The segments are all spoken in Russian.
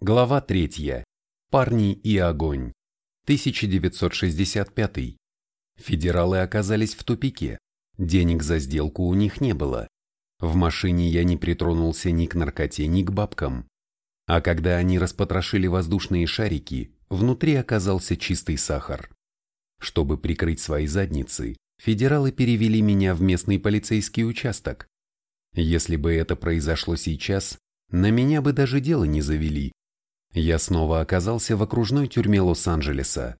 Глава 3. Парни и огонь. 1965. Федералы оказались в тупике. Денег за сделку у них не было. В машине я не притронулся ни к наркоте, ни к бабкам. А когда они распотрошили воздушные шарики, внутри оказался чистый сахар. Чтобы прикрыть свои задницы, федералы перевели меня в местный полицейский участок. Если бы это произошло сейчас, на меня бы даже дело не завели. Я снова оказался в окружной тюрьме Лос-Анджелеса.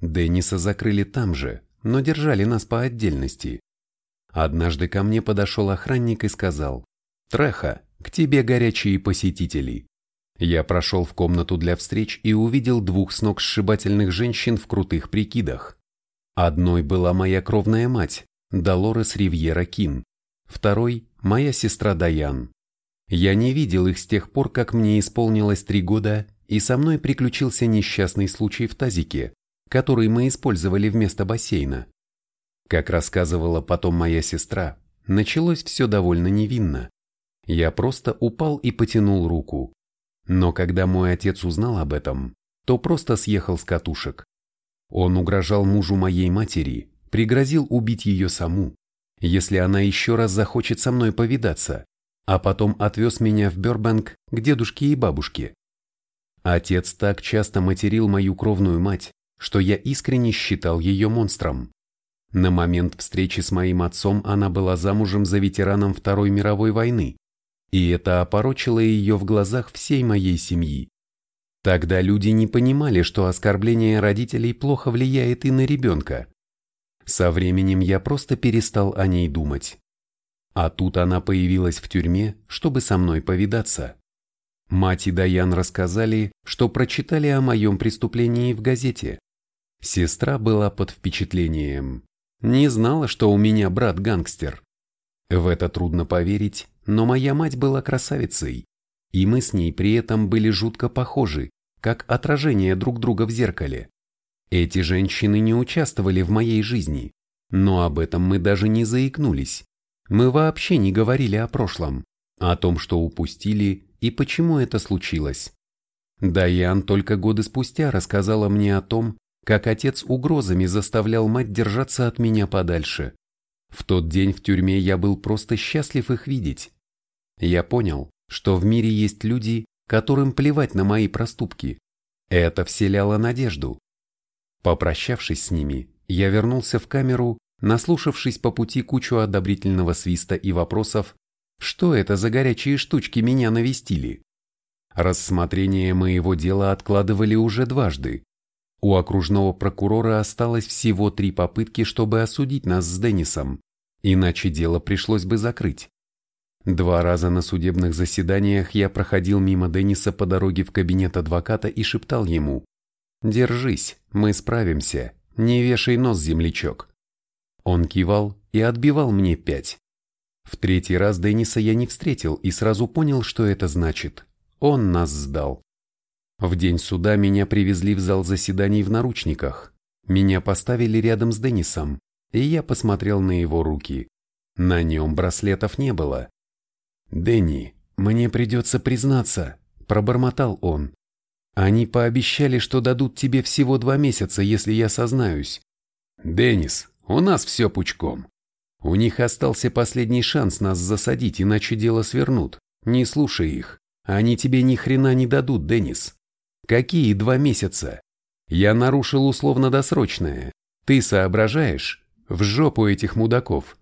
Денниса закрыли там же, но держали нас по отдельности. Однажды ко мне подошел охранник и сказал, «Треха, к тебе горячие посетители». Я прошел в комнату для встреч и увидел двух сногсшибательных женщин в крутых прикидах. Одной была моя кровная мать, Долорес Ривьера Кин, второй – моя сестра Даян. Я не видел их с тех пор, как мне исполнилось три года, и со мной приключился несчастный случай в тазике, который мы использовали вместо бассейна. Как рассказывала потом моя сестра, началось все довольно невинно. Я просто упал и потянул руку. Но когда мой отец узнал об этом, то просто съехал с катушек. Он угрожал мужу моей матери, пригрозил убить ее саму, если она еще раз захочет со мной повидаться а потом отвез меня в Бёрбанк к дедушке и бабушке. Отец так часто материл мою кровную мать, что я искренне считал ее монстром. На момент встречи с моим отцом она была замужем за ветераном Второй мировой войны, и это опорочило ее в глазах всей моей семьи. Тогда люди не понимали, что оскорбление родителей плохо влияет и на ребенка. Со временем я просто перестал о ней думать. А тут она появилась в тюрьме, чтобы со мной повидаться. Мать и Даян рассказали, что прочитали о моем преступлении в газете. Сестра была под впечатлением. Не знала, что у меня брат гангстер. В это трудно поверить, но моя мать была красавицей, и мы с ней при этом были жутко похожи, как отражение друг друга в зеркале. Эти женщины не участвовали в моей жизни, но об этом мы даже не заикнулись. Мы вообще не говорили о прошлом, о том, что упустили и почему это случилось. Даян только годы спустя рассказала мне о том, как отец угрозами заставлял мать держаться от меня подальше. В тот день в тюрьме я был просто счастлив их видеть. Я понял, что в мире есть люди, которым плевать на мои проступки. Это вселяло надежду. Попрощавшись с ними, я вернулся в камеру наслушавшись по пути кучу одобрительного свиста и вопросов, что это за горячие штучки меня навестили. Рассмотрение моего дела откладывали уже дважды. У окружного прокурора осталось всего три попытки, чтобы осудить нас с Деннисом, иначе дело пришлось бы закрыть. Два раза на судебных заседаниях я проходил мимо Денниса по дороге в кабинет адвоката и шептал ему «Держись, мы справимся, не вешай нос, землячок». Он кивал и отбивал мне пять. В третий раз Денниса я не встретил и сразу понял, что это значит. Он нас сдал. В день суда меня привезли в зал заседаний в наручниках. Меня поставили рядом с Деннисом, и я посмотрел на его руки. На нем браслетов не было. «Дэнни, мне придется признаться», – пробормотал он. «Они пообещали, что дадут тебе всего два месяца, если я сознаюсь». «Деннис, у нас все пучком. У них остался последний шанс нас засадить, иначе дело свернут. Не слушай их. Они тебе ни хрена не дадут, Деннис. Какие два месяца? Я нарушил условно-досрочное. Ты соображаешь? В жопу этих мудаков.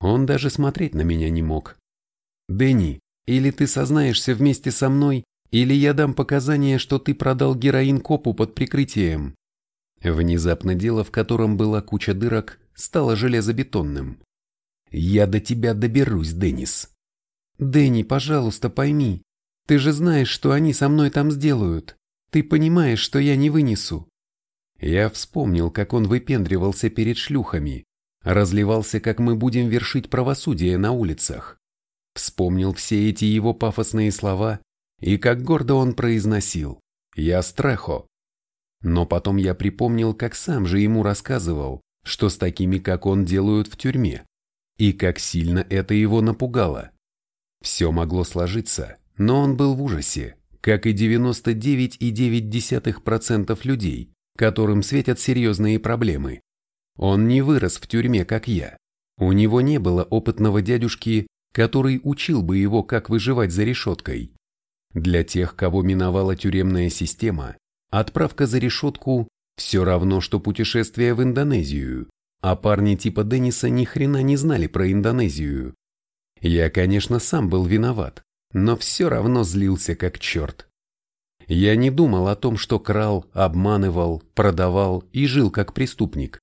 Он даже смотреть на меня не мог. Дэнни, или ты сознаешься вместе со мной, или я дам показания, что ты продал героин копу под прикрытием. Внезапно дело, в котором была куча дырок, стало железобетонным. «Я до тебя доберусь, Деннис». «Дэнни, пожалуйста, пойми. Ты же знаешь, что они со мной там сделают. Ты понимаешь, что я не вынесу». Я вспомнил, как он выпендривался перед шлюхами, разливался, как мы будем вершить правосудие на улицах. Вспомнил все эти его пафосные слова и как гордо он произносил «Я страхо, но потом я припомнил, как сам же ему рассказывал, что с такими, как он, делают в тюрьме, и как сильно это его напугало. Все могло сложиться, но он был в ужасе, как и 99,9% людей, которым светят серьезные проблемы. Он не вырос в тюрьме, как я. У него не было опытного дядюшки, который учил бы его, как выживать за решеткой. Для тех, кого миновала тюремная система, отправка за решетку – все равно, что путешествие в Индонезию, а парни типа Денниса ни хрена не знали про Индонезию. Я, конечно, сам был виноват, но все равно злился как черт. Я не думал о том, что крал, обманывал, продавал и жил как преступник.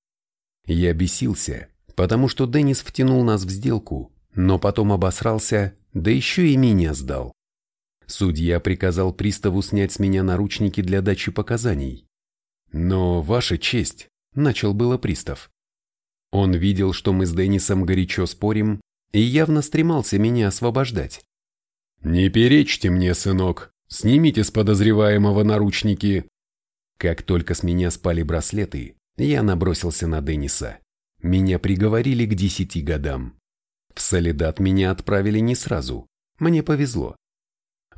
Я бесился, потому что Деннис втянул нас в сделку, но потом обосрался, да еще и меня сдал. Судья приказал приставу снять с меня наручники для дачи показаний. «Но, Ваша честь», — начал было пристав. Он видел, что мы с Деннисом горячо спорим, и явно стремался меня освобождать. «Не перечьте мне, сынок, снимите с подозреваемого наручники». Как только с меня спали браслеты, я набросился на Денниса. Меня приговорили к десяти годам. В Солидат меня отправили не сразу. Мне повезло.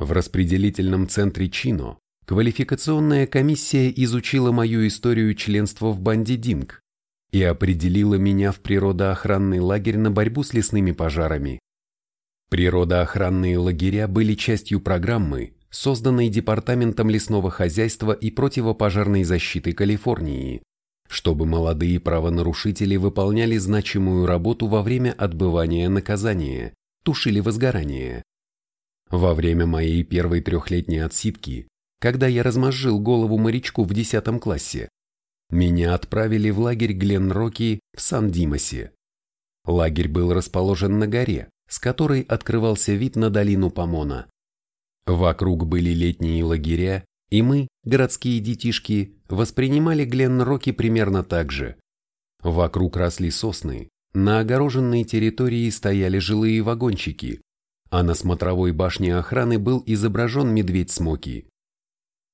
В распределительном центре Чино квалификационная комиссия изучила мою историю членства в банде Динг и определила меня в природоохранный лагерь на борьбу с лесными пожарами. Природоохранные лагеря были частью программы, созданной Департаментом лесного хозяйства и противопожарной защиты Калифорнии, чтобы молодые правонарушители выполняли значимую работу во время отбывания наказания, тушили возгорание. Во время моей первой трехлетней отсидки, когда я размозжил голову морячку в десятом классе, меня отправили в лагерь Гленроки в Сан-Димасе. Лагерь был расположен на горе, с которой открывался вид на долину Помона. Вокруг были летние лагеря, и мы, городские детишки, воспринимали Гленроки примерно так же. Вокруг росли сосны, на огороженной территории стояли жилые вагончики, а на смотровой башне охраны был изображен медведь Смоки.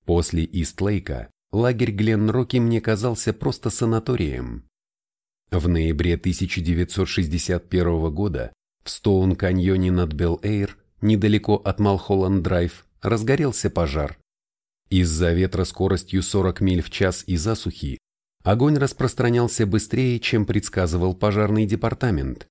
После Истлейка лагерь Гленроки мне казался просто санаторием. В ноябре 1961 года в Стоун-каньоне над Бел-Эйр, недалеко от Малхолланд-Драйв, разгорелся пожар. Из-за ветра скоростью 40 миль в час и засухи огонь распространялся быстрее, чем предсказывал пожарный департамент.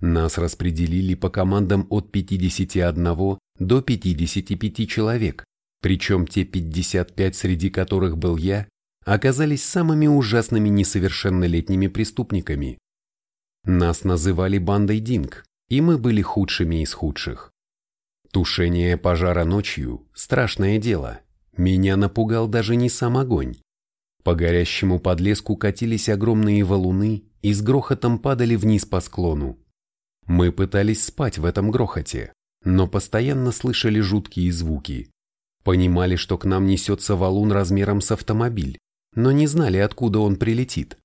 Нас распределили по командам от 51 до 55 человек, причем те 55, среди которых был я, оказались самыми ужасными несовершеннолетними преступниками. Нас называли бандой Динг, и мы были худшими из худших. Тушение пожара ночью – страшное дело. Меня напугал даже не сам огонь. По горящему подлеску катились огромные валуны и с грохотом падали вниз по склону. Мы пытались спать в этом грохоте, но постоянно слышали жуткие звуки. Понимали, что к нам несется валун размером с автомобиль, но не знали, откуда он прилетит.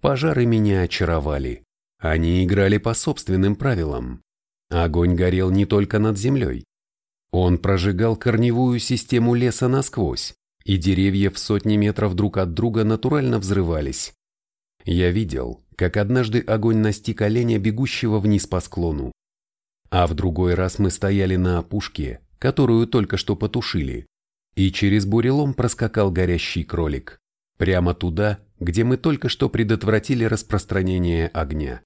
Пожары меня очаровали. Они играли по собственным правилам. Огонь горел не только над землей. Он прожигал корневую систему леса насквозь, и деревья в сотни метров друг от друга натурально взрывались. Я видел, как однажды огонь настиг оленя, бегущего вниз по склону. А в другой раз мы стояли на опушке, которую только что потушили, и через бурелом проскакал горящий кролик, прямо туда, где мы только что предотвратили распространение огня.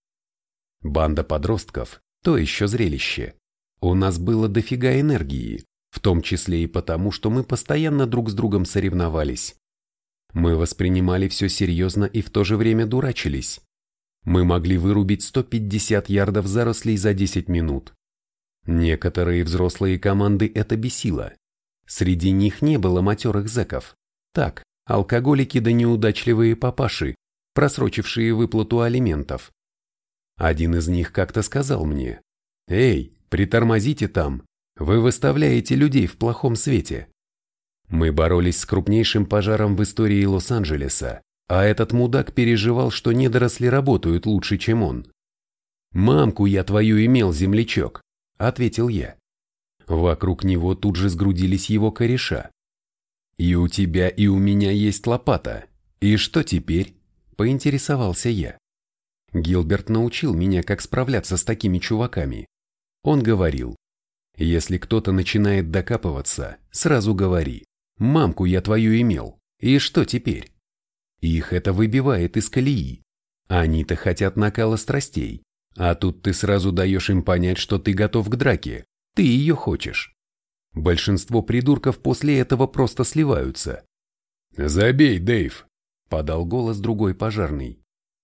Банда подростков – то еще зрелище. У нас было дофига энергии, в том числе и потому, что мы постоянно друг с другом соревновались. Мы воспринимали все серьезно и в то же время дурачились. Мы могли вырубить 150 ярдов зарослей за 10 минут. Некоторые взрослые команды это бесило. Среди них не было матерых зэков. Так, алкоголики да неудачливые папаши, просрочившие выплату алиментов. Один из них как-то сказал мне, «Эй, притормозите там, вы выставляете людей в плохом свете». Мы боролись с крупнейшим пожаром в истории Лос-Анджелеса, а этот мудак переживал, что недоросли работают лучше, чем он. «Мамку я твою имел, землячок», — ответил я. Вокруг него тут же сгрудились его кореша. «И у тебя, и у меня есть лопата. И что теперь?» — поинтересовался я. Гилберт научил меня, как справляться с такими чуваками. Он говорил, Если кто-то начинает докапываться, сразу говори «Мамку я твою имел, и что теперь?» Их это выбивает из колеи. Они-то хотят накала страстей, а тут ты сразу даешь им понять, что ты готов к драке, ты ее хочешь. Большинство придурков после этого просто сливаются. «Забей, Дэйв!» – подал голос другой пожарный.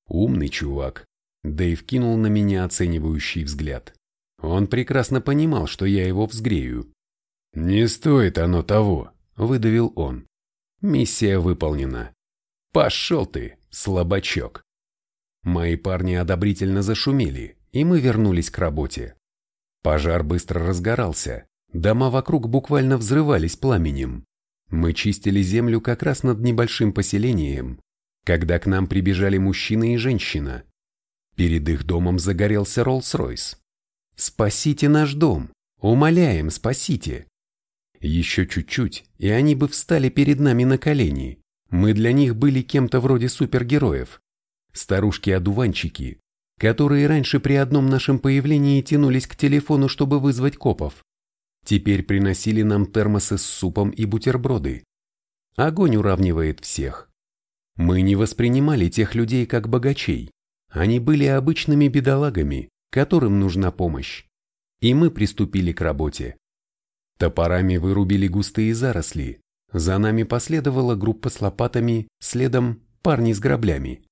«Умный чувак». Дэйв кинул на меня оценивающий взгляд. Он прекрасно понимал, что я его взгрею. «Не стоит оно того», – выдавил он. «Миссия выполнена». «Пошел ты, слабачок!» Мои парни одобрительно зашумели, и мы вернулись к работе. Пожар быстро разгорался, дома вокруг буквально взрывались пламенем. Мы чистили землю как раз над небольшим поселением, когда к нам прибежали мужчина и женщина. Перед их домом загорелся Роллс-Ройс. «Спасите наш дом! Умоляем, спасите!» Еще чуть-чуть, и они бы встали перед нами на колени. Мы для них были кем-то вроде супергероев. Старушки-одуванчики, которые раньше при одном нашем появлении тянулись к телефону, чтобы вызвать копов. Теперь приносили нам термосы с супом и бутерброды. Огонь уравнивает всех. Мы не воспринимали тех людей как богачей. Они были обычными бедолагами, которым нужна помощь. И мы приступили к работе. Топорами вырубили густые заросли. За нами последовала группа с лопатами, следом парни с граблями.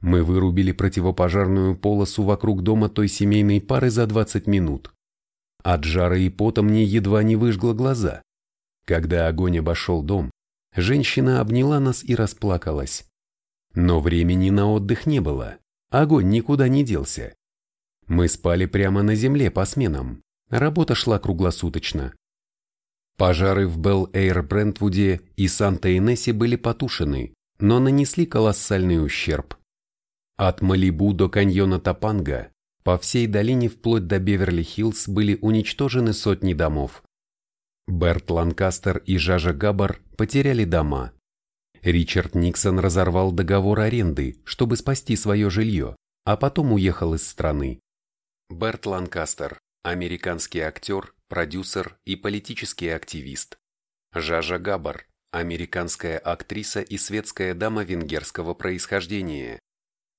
Мы вырубили противопожарную полосу вокруг дома той семейной пары за 20 минут. От жара и пота мне едва не выжгло глаза. Когда огонь обошел дом, женщина обняла нас и расплакалась. Но времени на отдых не было, огонь никуда не делся. Мы спали прямо на земле по сменам, работа шла круглосуточно. Пожары в Белл-Эйр Брентвуде и Санта-Инессе были потушены, но нанесли колоссальный ущерб. От Малибу до каньона Топанга по всей долине вплоть до Беверли-Хиллз были уничтожены сотни домов. Берт Ланкастер и Жажа Габбар потеряли дома. Ричард Никсон разорвал договор аренды, чтобы спасти свое жилье, а потом уехал из страны. Берт Ланкастер – американский актер, продюсер и политический активист. Жажа Габбар – американская актриса и светская дама венгерского происхождения.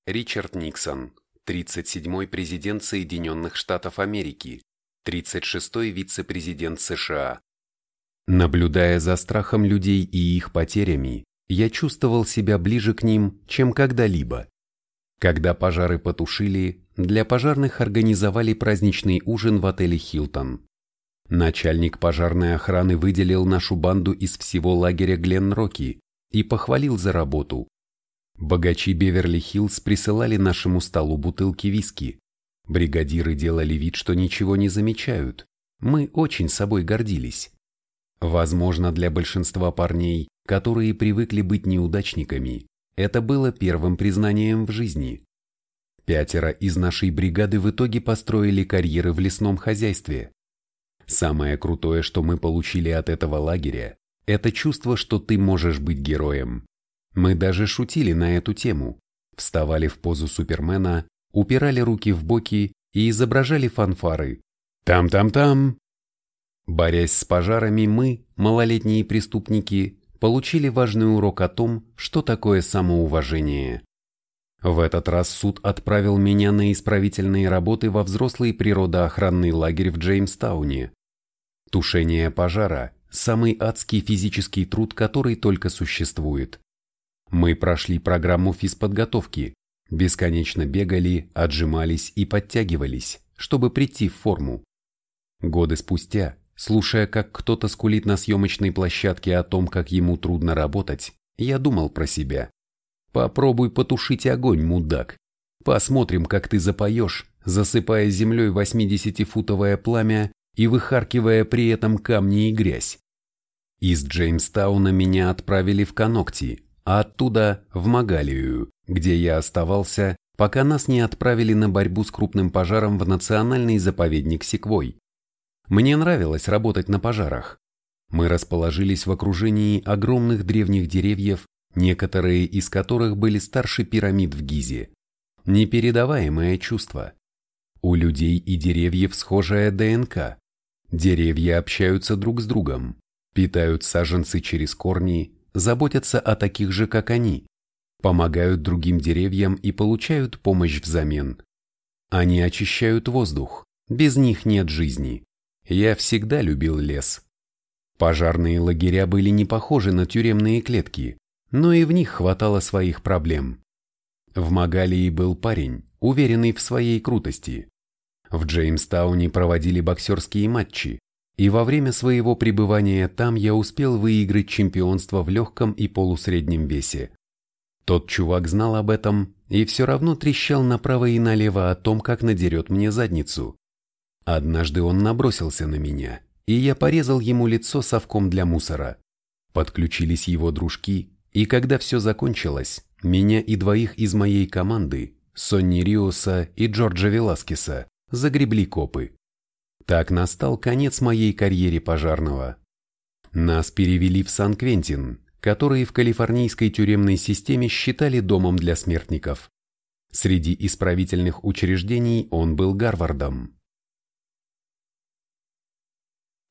Ричард Никсон, 37-й президент Соединенных Штатов Америки, 36-й вице-президент США. Наблюдая за страхом людей и их потерями, я чувствовал себя ближе к ним, чем когда-либо. Когда пожары потушили, для пожарных организовали праздничный ужин в отеле «Хилтон». Начальник пожарной охраны выделил нашу банду из всего лагеря Гленн-Рокки и похвалил за работу. Богачи Беверли-Хиллз присылали нашему столу бутылки виски. Бригадиры делали вид, что ничего не замечают. Мы очень собой гордились. Возможно, для большинства парней, которые привыкли быть неудачниками, это было первым признанием в жизни. Пятеро из нашей бригады в итоге построили карьеры в лесном хозяйстве. Самое крутое, что мы получили от этого лагеря, это чувство, что ты можешь быть героем. Мы даже шутили на эту тему, вставали в позу Супермена, упирали руки в боки и изображали фанфары. Там-там-там! Борясь с пожарами, мы, малолетние преступники, получили важный урок о том, что такое самоуважение. В этот раз суд отправил меня на исправительные работы во взрослый природоохранный лагерь в Джеймстауне. Тушение пожара – самый адский физический труд, который только существует. Мы прошли программу физподготовки, бесконечно бегали, отжимались и подтягивались, чтобы прийти в форму. Годы спустя, слушая, как кто-то скулит на съемочной площадке о том, как ему трудно работать, я думал про себя. Попробуй потушить огонь, мудак. Посмотрим, как ты запоешь, засыпая землей 80-футовое пламя и выхаркивая при этом камни и грязь. Из Джеймстауна меня отправили в Канокти, а оттуда в Магалию, где я оставался, пока нас не отправили на борьбу с крупным пожаром в национальный заповедник Секвой. Мне нравилось работать на пожарах. Мы расположились в окружении огромных древних деревьев, некоторые из которых были старше пирамид в Гизе. Непередаваемое чувство. У людей и деревьев схожая ДНК. Деревья общаются друг с другом, питают саженцы через корни, заботятся о таких же, как они, помогают другим деревьям и получают помощь взамен. Они очищают воздух, без них нет жизни. Я всегда любил лес. Пожарные лагеря были не похожи на тюремные клетки, но и в них хватало своих проблем. В Магалии был парень, уверенный в своей крутости. В Джеймстауне проводили боксерские матчи, и во время своего пребывания там я успел выиграть чемпионство в легком и полусреднем весе. Тот чувак знал об этом и все равно трещал направо и налево о том, как надерет мне задницу. Однажды он набросился на меня, и я порезал ему лицо совком для мусора. Подключились его дружки, и когда все закончилось, меня и двоих из моей команды, Сонни Риоса и Джорджа Веласкеса, загребли копы. Так настал конец моей карьере пожарного. Нас перевели в Сан-Квентин, который в калифорнийской тюремной системе считали домом для смертников. Среди исправительных учреждений он был Гарвардом.